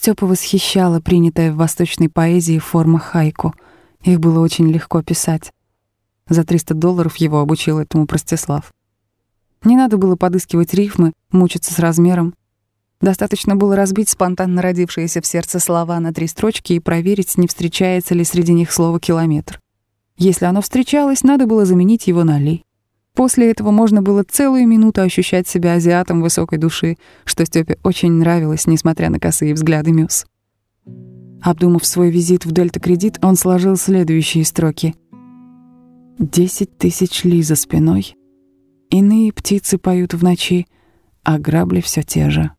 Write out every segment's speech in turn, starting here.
Степа восхищала принятая в восточной поэзии форма хайку. Их было очень легко писать. За 300 долларов его обучил этому Простислав. Не надо было подыскивать рифмы, мучиться с размером. Достаточно было разбить спонтанно родившиеся в сердце слова на три строчки и проверить, не встречается ли среди них слово «километр». Если оно встречалось, надо было заменить его на «ли». После этого можно было целую минуту ощущать себя азиатом высокой души, что Стёпе очень нравилось, несмотря на косые взгляды Мюс. Обдумав свой визит в Дельта Кредит, он сложил следующие строки. «Десять тысяч ли за спиной. Иные птицы поют в ночи, а грабли все те же».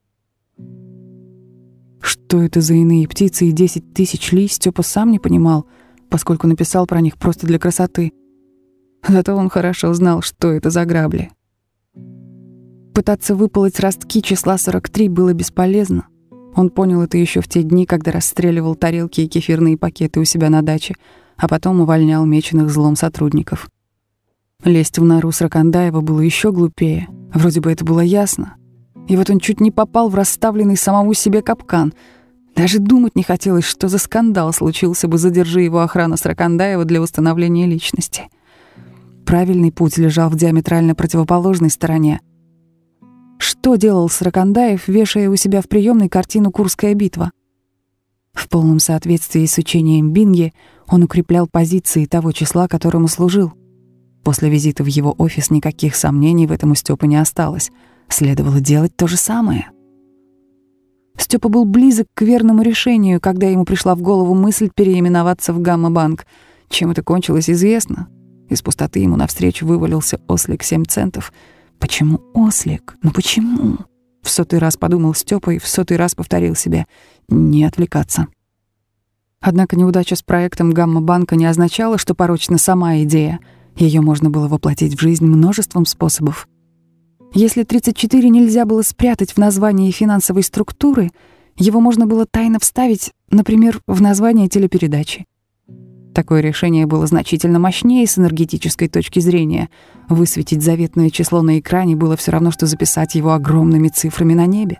Что это за иные птицы и десять тысяч ли, Стёпа сам не понимал, поскольку написал про них просто для красоты — Зато он хорошо знал, что это за грабли. Пытаться выпалоть ростки числа 43 было бесполезно. Он понял это еще в те дни, когда расстреливал тарелки и кефирные пакеты у себя на даче, а потом увольнял меченых злом сотрудников. Лезть в нору Сракандаева было еще глупее. Вроде бы это было ясно. И вот он чуть не попал в расставленный самому себе капкан. Даже думать не хотелось, что за скандал случился бы, задержи его охрана Сракандаева для установления личности. — Правильный путь лежал в диаметрально противоположной стороне. Что делал Сракандаев, вешая у себя в приемной картину «Курская битва»? В полном соответствии с учением Бинги он укреплял позиции того числа, которому служил. После визита в его офис никаких сомнений в этом у Стёпы не осталось. Следовало делать то же самое. Степа был близок к верному решению, когда ему пришла в голову мысль переименоваться в Гамма-банк. Чем это кончилось, известно. Из пустоты ему навстречу вывалился ослик семь центов. Почему ослик? Ну почему? В сотый раз подумал Степа и в сотый раз повторил себе «не отвлекаться». Однако неудача с проектом Гамма-банка не означала, что порочна сама идея. Ее можно было воплотить в жизнь множеством способов. Если 34 нельзя было спрятать в названии финансовой структуры, его можно было тайно вставить, например, в название телепередачи. Такое решение было значительно мощнее с энергетической точки зрения. Высветить заветное число на экране было все равно, что записать его огромными цифрами на небе.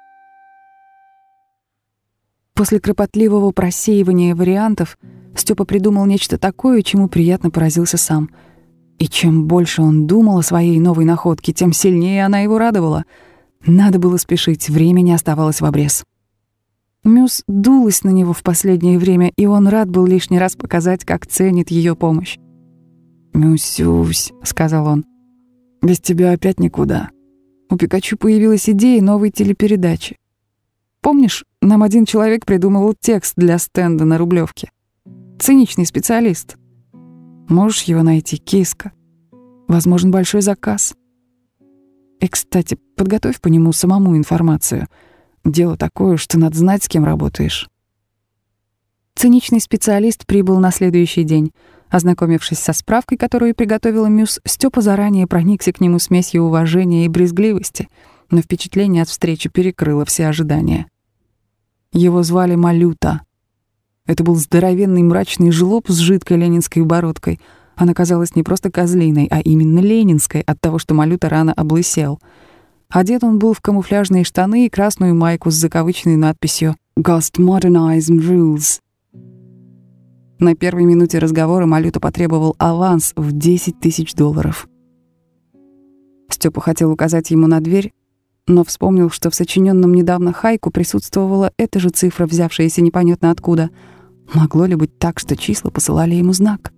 После кропотливого просеивания вариантов Степа придумал нечто такое, чему приятно поразился сам. И чем больше он думал о своей новой находке, тем сильнее она его радовала. Надо было спешить, времени оставалось в обрез. Мюс дулась на него в последнее время, и он рад был лишний раз показать, как ценит ее помощь. «Мюсюсь», — сказал он, — «без тебя опять никуда. У Пикачу появилась идея новой телепередачи. Помнишь, нам один человек придумывал текст для стенда на Рублевке? Циничный специалист. Можешь его найти, киска? Возможен большой заказ. И, кстати, подготовь по нему самому информацию — Дело такое, что надо знать, с кем работаешь. Циничный специалист прибыл на следующий день. Ознакомившись со справкой, которую приготовила Мюс, Степа заранее проникся к нему смесью уважения и брезгливости, но впечатление от встречи перекрыло все ожидания. Его звали Малюта. Это был здоровенный мрачный жлоб с жидкой ленинской бородкой. Она казалась не просто козлиной, а именно ленинской от того, что Малюта рано облысел — Одет он был в камуфляжные штаны и красную майку с закавычной надписью «Ghost Modernism Rules». На первой минуте разговора Малюта потребовал аванс в 10 тысяч долларов. Степа хотел указать ему на дверь, но вспомнил, что в сочиненном недавно хайку присутствовала эта же цифра, взявшаяся непонятно откуда. Могло ли быть так, что числа посылали ему знак?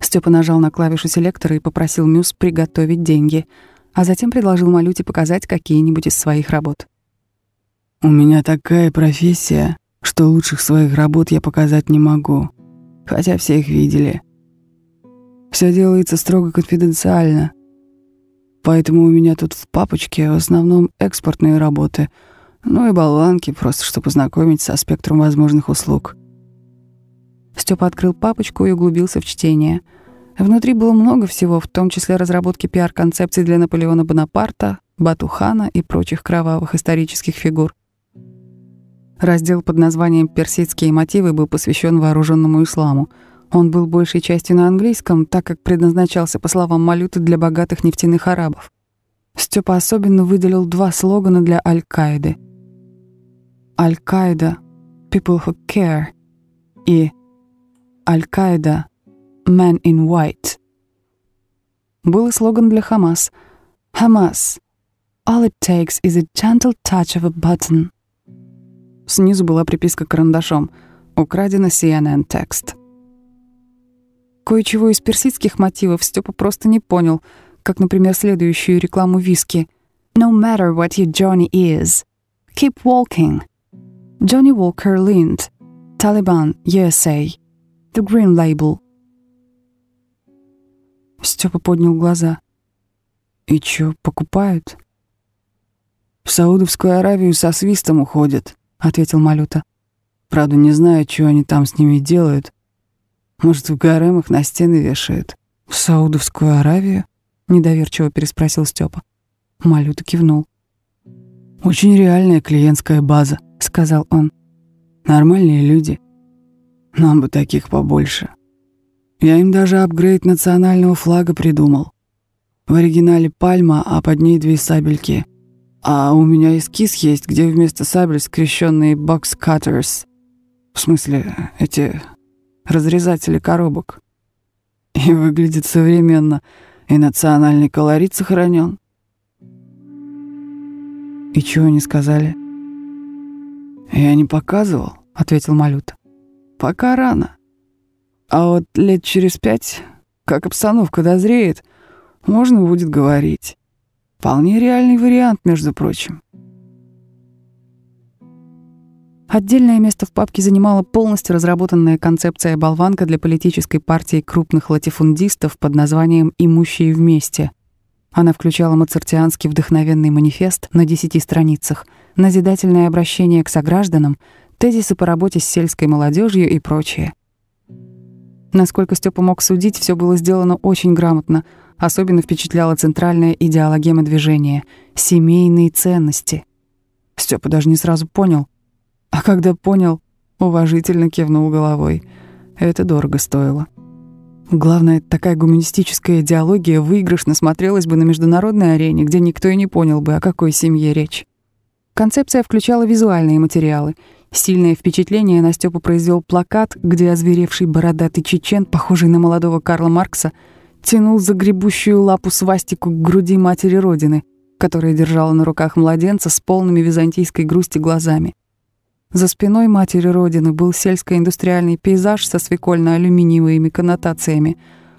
Степа нажал на клавишу селектора и попросил Мюс приготовить деньги — а затем предложил Малюте показать какие-нибудь из своих работ. «У меня такая профессия, что лучших своих работ я показать не могу, хотя все их видели. Все делается строго конфиденциально, поэтому у меня тут в папочке в основном экспортные работы, ну и болванки, просто чтобы познакомить со спектром возможных услуг». Степа открыл папочку и углубился в чтение — Внутри было много всего, в том числе разработки пиар-концепций для Наполеона Бонапарта, Батухана и прочих кровавых исторических фигур. Раздел под названием «Персидские мотивы» был посвящен вооруженному исламу. Он был большей частью на английском, так как предназначался, по словам Малюты, для богатых нефтяных арабов. Степа особенно выделил два слогана для Аль-Каиды. Аль-Каида People Who Care и Аль-Каида Man in White. Был и слоган для Хамас. Хамас. All it takes is a gentle touch of a button. Снизу была приписка карандашом. Украдено CNN текст. Кое-чего из персидских мотивов Степа просто не понял, как, например, следующую рекламу виски. No matter what your journey is, keep walking. Johnny Walker Lind, Taliban, USA. The Green Label. Степа поднял глаза. «И чё, покупают?» «В Саудовскую Аравию со свистом уходят», — ответил Малюта. «Правда, не знаю, что они там с ними делают. Может, в гаремах на стены вешают». «В Саудовскую Аравию?» — недоверчиво переспросил Степа. Малюта кивнул. «Очень реальная клиентская база», — сказал он. «Нормальные люди. Нам бы таких побольше». Я им даже апгрейд национального флага придумал. В оригинале пальма, а под ней две сабельки. А у меня эскиз есть, где вместо сабель скрещенные cutters. В смысле, эти разрезатели коробок. И выглядит современно, и национальный колорит сохранен. «И чего они сказали?» «Я не показывал», — ответил Малюта. «Пока рано. А вот лет через пять, как обстановка дозреет, можно будет говорить. Вполне реальный вариант, между прочим. Отдельное место в папке занимала полностью разработанная концепция болванка для политической партии крупных латифундистов под названием «Имущие вместе». Она включала мацартианский вдохновенный манифест на десяти страницах, назидательное обращение к согражданам, тезисы по работе с сельской молодежью и прочее. Насколько Степа мог судить, все было сделано очень грамотно. Особенно впечатляла центральная идеологема движения — семейные ценности. Степа даже не сразу понял. А когда понял, уважительно кивнул головой. Это дорого стоило. Главное, такая гуманистическая идеология выигрышно смотрелась бы на международной арене, где никто и не понял бы, о какой семье речь. Концепция включала визуальные материалы — Сильное впечатление на Стёпу произвел плакат, где озверевший бородатый чечен, похожий на молодого Карла Маркса, тянул за гребущую лапу свастику к груди матери Родины, которая держала на руках младенца с полными византийской грусти глазами. За спиной матери Родины был сельско-индустриальный пейзаж со свекольно-алюминиевыми коннотациями.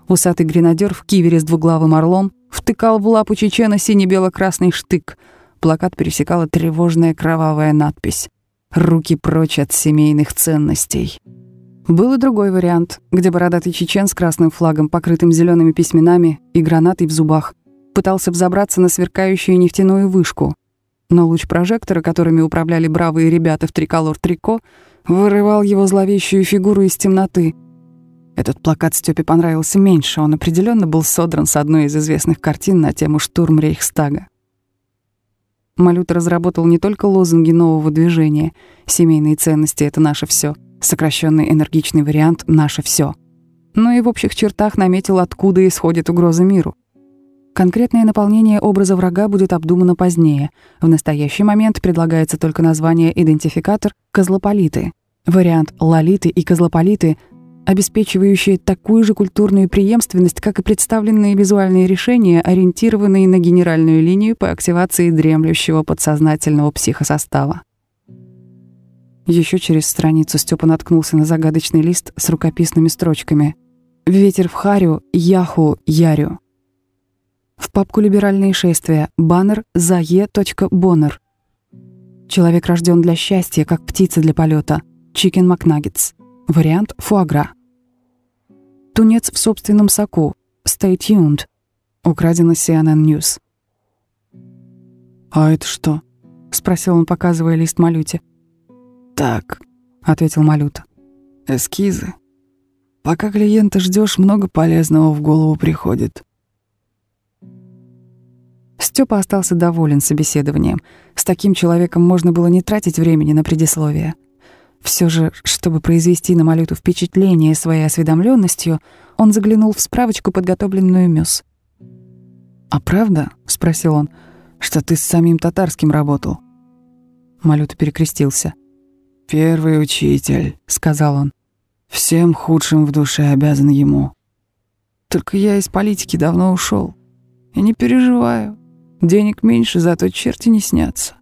Усатый гренадер в кивере с двуглавым орлом втыкал в лапу чечена сине-бело-красный штык. Плакат пересекала тревожная кровавая надпись Руки прочь от семейных ценностей. Был и другой вариант, где бородатый чечен с красным флагом, покрытым зелеными письменами и гранатой в зубах, пытался взобраться на сверкающую нефтяную вышку. Но луч прожектора, которыми управляли бравые ребята в триколор-трико, вырывал его зловещую фигуру из темноты. Этот плакат Стёпе понравился меньше, он определенно был содран с одной из известных картин на тему «Штурм Рейхстага». Малют разработал не только лозунги нового движения «Семейные ценности — это наше все, сокращенный энергичный вариант «Наше все», но и в общих чертах наметил, откуда исходит угроза миру. Конкретное наполнение образа врага будет обдумано позднее. В настоящий момент предлагается только название «идентификатор» «козлополиты». Вариант «лолиты» и «козлополиты» обеспечивающие такую же культурную преемственность, как и представленные визуальные решения, ориентированные на генеральную линию по активации дремлющего подсознательного психосостава. Еще через страницу Степа наткнулся на загадочный лист с рукописными строчками. «Ветер в харю, яху, ярю». В папку «Либеральные шествия» баннер за e.боннер. Человек рожден для счастья, как птица для полета. Chicken McNuggets. Вариант фуагра. Тунец в собственном соку. Stay tuned. Украдено CNN News. «А это что?» — спросил он, показывая лист Малюте. «Так», — ответил Малюта. «Эскизы. Пока клиента ждешь, много полезного в голову приходит». Степа остался доволен собеседованием. С таким человеком можно было не тратить времени на предисловие. Все же, чтобы произвести на Малюту впечатление своей осведомленностью, он заглянул в справочку, подготовленную Мюс. «А правда?» — спросил он, — «что ты с самим татарским работал?» Малюта перекрестился. «Первый учитель», — сказал он. «Всем худшим в душе обязан ему». Только я из политики давно ушел. И не переживаю. Денег меньше, зато черти не снятся.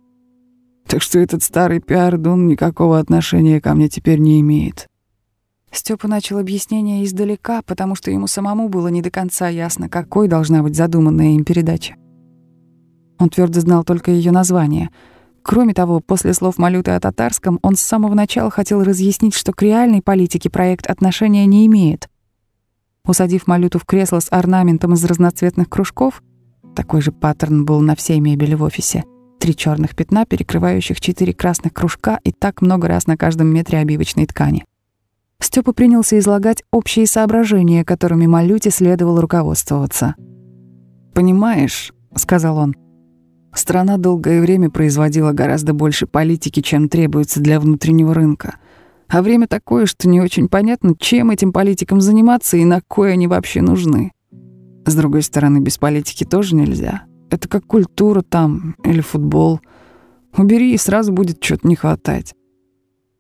Так что этот старый пиардун никакого отношения ко мне теперь не имеет. Степа начал объяснение издалека, потому что ему самому было не до конца ясно, какой должна быть задуманная им передача. Он твердо знал только ее название. Кроме того, после слов Малюты о татарском, он с самого начала хотел разъяснить, что к реальной политике проект отношения не имеет. Усадив Малюту в кресло с орнаментом из разноцветных кружков, такой же паттерн был на всей мебели в офисе, три черных пятна, перекрывающих четыре красных кружка и так много раз на каждом метре обивочной ткани. Степа принялся излагать общие соображения, которыми Малюте следовало руководствоваться. «Понимаешь», — сказал он, — Страна долгое время производила гораздо больше политики, чем требуется для внутреннего рынка. А время такое, что не очень понятно, чем этим политикам заниматься и на кое они вообще нужны. С другой стороны, без политики тоже нельзя. Это как культура там или футбол. Убери, и сразу будет что-то не хватать.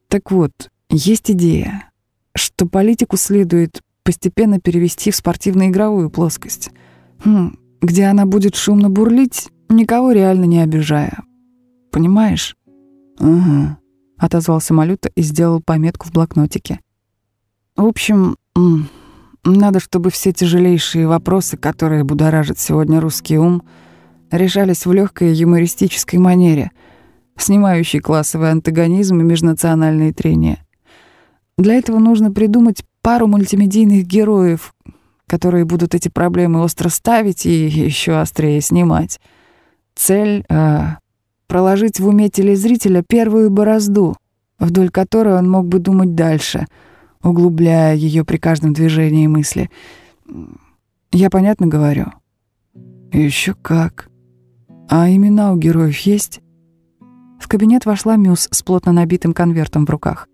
Так вот, есть идея, что политику следует постепенно перевести в спортивно-игровую плоскость, хм, где она будет шумно бурлить, никого реально не обижая. Понимаешь? Угу. Отозвался Малюта и сделал пометку в блокнотике. В общем, надо, чтобы все тяжелейшие вопросы, которые будоражат сегодня русский ум, решались в легкой юмористической манере, снимающей классовый антагонизм и межнациональные трения. Для этого нужно придумать пару мультимедийных героев, которые будут эти проблемы остро ставить и еще острее снимать. Цель э, — проложить в уме телезрителя первую борозду, вдоль которой он мог бы думать дальше, углубляя ее при каждом движении мысли. Я понятно говорю? Еще как. А имена у героев есть? В кабинет вошла Мюс с плотно набитым конвертом в руках.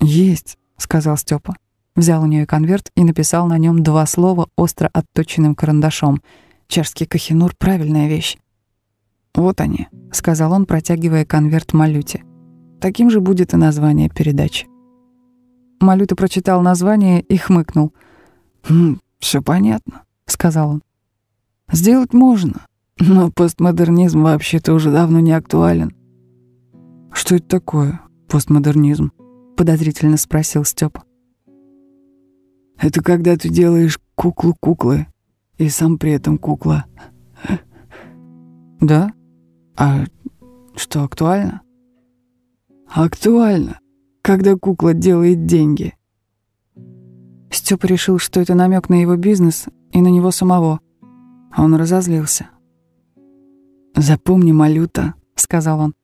«Есть», — сказал Степа. Взял у нее конверт и написал на нем два слова остро отточенным карандашом. «Чешский кахинур — правильная вещь. «Вот они», — сказал он, протягивая конверт Малюте. «Таким же будет и название передачи». Малюта прочитал название и хмыкнул. «Хм, все понятно», — сказал он. «Сделать можно, но постмодернизм вообще-то уже давно не актуален». «Что это такое, постмодернизм?» — подозрительно спросил Степа. «Это когда ты делаешь куклу куклы, и сам при этом кукла». «Да?» А что, актуально? Актуально, когда кукла делает деньги. Степа решил, что это намек на его бизнес и на него самого. Он разозлился. «Запомни, Малюта», — сказал он.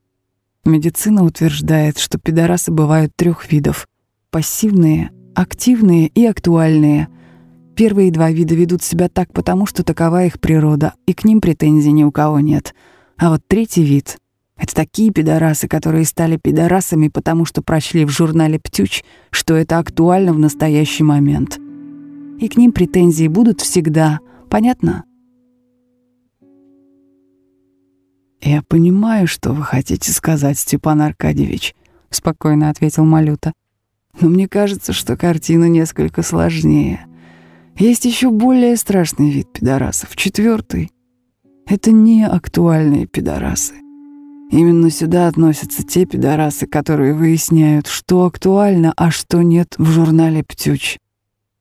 «Медицина утверждает, что пидорасы бывают трех видов. Пассивные, активные и актуальные. Первые два вида ведут себя так потому, что такова их природа, и к ним претензий ни у кого нет». А вот третий вид — это такие пидорасы, которые стали пидорасами, потому что прочли в журнале «Птюч», что это актуально в настоящий момент. И к ним претензии будут всегда. Понятно? «Я понимаю, что вы хотите сказать, Степан Аркадьевич», — спокойно ответил Малюта. «Но мне кажется, что картина несколько сложнее. Есть еще более страшный вид пидорасов, четвертый. Это не актуальные пидорасы. Именно сюда относятся те пидорасы, которые выясняют, что актуально, а что нет в журнале «Птюч».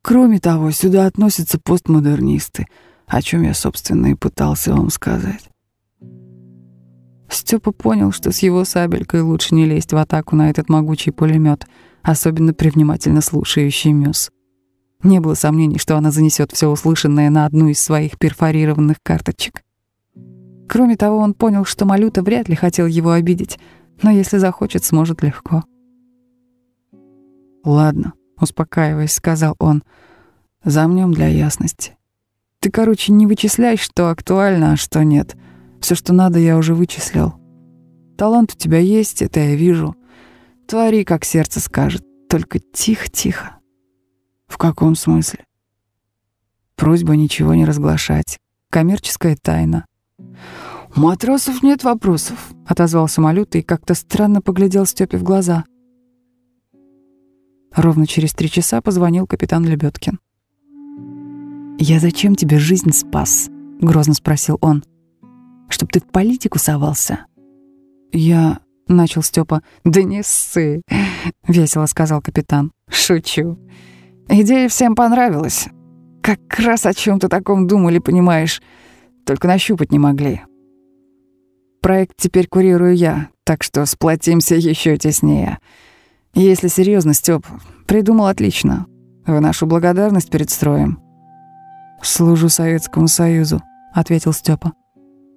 Кроме того, сюда относятся постмодернисты, о чем я, собственно, и пытался вам сказать. Степа понял, что с его сабелькой лучше не лезть в атаку на этот могучий пулемет, особенно при внимательно слушающей Мюс. Не было сомнений, что она занесет все услышанное на одну из своих перфорированных карточек. Кроме того, он понял, что Малюта вряд ли хотел его обидеть, но если захочет, сможет легко. «Ладно», — успокаиваясь, сказал он, — «замнем для ясности. Ты, короче, не вычисляй, что актуально, а что нет. Все, что надо, я уже вычислил. Талант у тебя есть, это я вижу. Твори, как сердце скажет, только тихо-тихо». «В каком смысле?» «Просьба ничего не разглашать. Коммерческая тайна. «У матросов нет вопросов», — отозвался Малюта и как-то странно поглядел Стёпе в глаза. Ровно через три часа позвонил капитан Лебедкин. «Я зачем тебе жизнь спас?» — грозно спросил он. «Чтоб ты в политику совался?» «Я...» — начал Степа. «Да не ссы!» — весело сказал капитан. «Шучу. Идея всем понравилась. Как раз о чем то таком думали, понимаешь. Только нащупать не могли. Проект теперь курирую я, так что сплотимся еще теснее. Если серьезно, Степ, придумал отлично. В нашу благодарность перед строем. «Служу Советскому Союзу», — ответил Степа.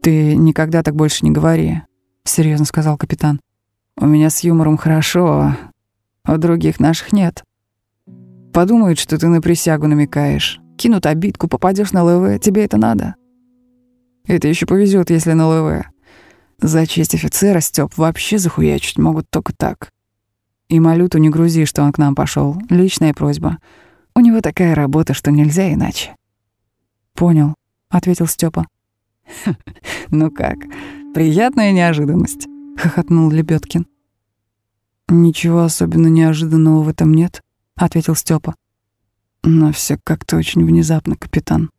«Ты никогда так больше не говори», — серьезно сказал капитан. «У меня с юмором хорошо, а у других наших нет. Подумают, что ты на присягу намекаешь. Кинут обидку, попадешь на ЛВ, тебе это надо. Это еще повезет, если на ЛВ. За честь офицера, Степ, вообще захуячить могут только так. И Малюту не грузи, что он к нам пошел. Личная просьба. У него такая работа, что нельзя иначе. Понял, ответил Степа. Ну как, приятная неожиданность, хохотнул Лебедкин. Ничего особенно неожиданного в этом нет, ответил Степа. Но все как-то очень внезапно, капитан.